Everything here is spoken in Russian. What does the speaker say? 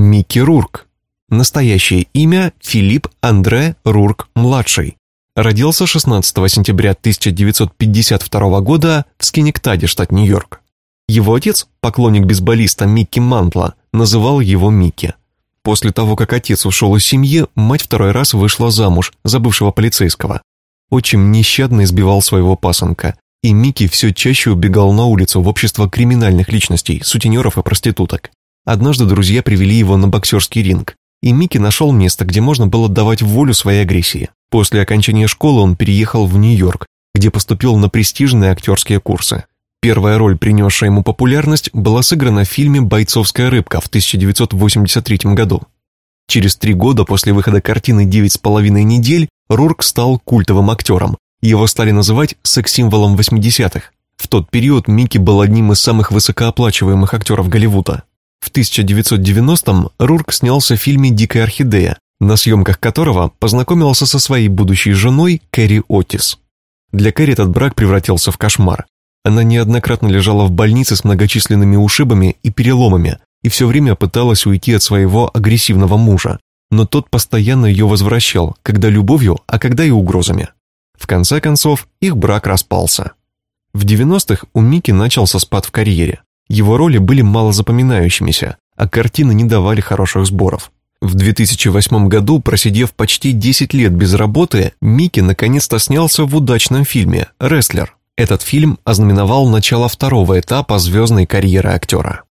Микки Рурк. Настоящее имя Филипп Андре Рурк-младший. Родился 16 сентября 1952 года в Скинектаде, штат Нью-Йорк. Его отец, поклонник бейсболиста Микки Мантла, называл его Микки. После того, как отец ушел из семьи, мать второй раз вышла замуж за бывшего полицейского. Отчим нещадно избивал своего пасынка, и Микки все чаще убегал на улицу в общество криминальных личностей, сутенеров и проституток. Однажды друзья привели его на боксерский ринг, и Микки нашел место, где можно было давать волю своей агрессии. После окончания школы он переехал в Нью-Йорк, где поступил на престижные актерские курсы. Первая роль, принесшая ему популярность, была сыграна в фильме «Бойцовская рыбка» в 1983 году. Через три года после выхода картины «Девять с половиной недель» Рурк стал культовым актером. Его стали называть секс-символом 80-х. В тот период Микки был одним из самых высокооплачиваемых актеров Голливуда. В 1990-м Рурк снялся в фильме «Дикая орхидея», на съемках которого познакомился со своей будущей женой Кэрри Отис. Для Кэрри этот брак превратился в кошмар. Она неоднократно лежала в больнице с многочисленными ушибами и переломами и все время пыталась уйти от своего агрессивного мужа, но тот постоянно ее возвращал, когда любовью, а когда и угрозами. В конце концов, их брак распался. В 90-х у Мики начался спад в карьере. Его роли были мало запоминающимися, а картины не давали хороших сборов. В 2008 году, просидев почти 10 лет без работы, Микки наконец-то снялся в удачном фильме «Рестлер». Этот фильм ознаменовал начало второго этапа звездной карьеры актера.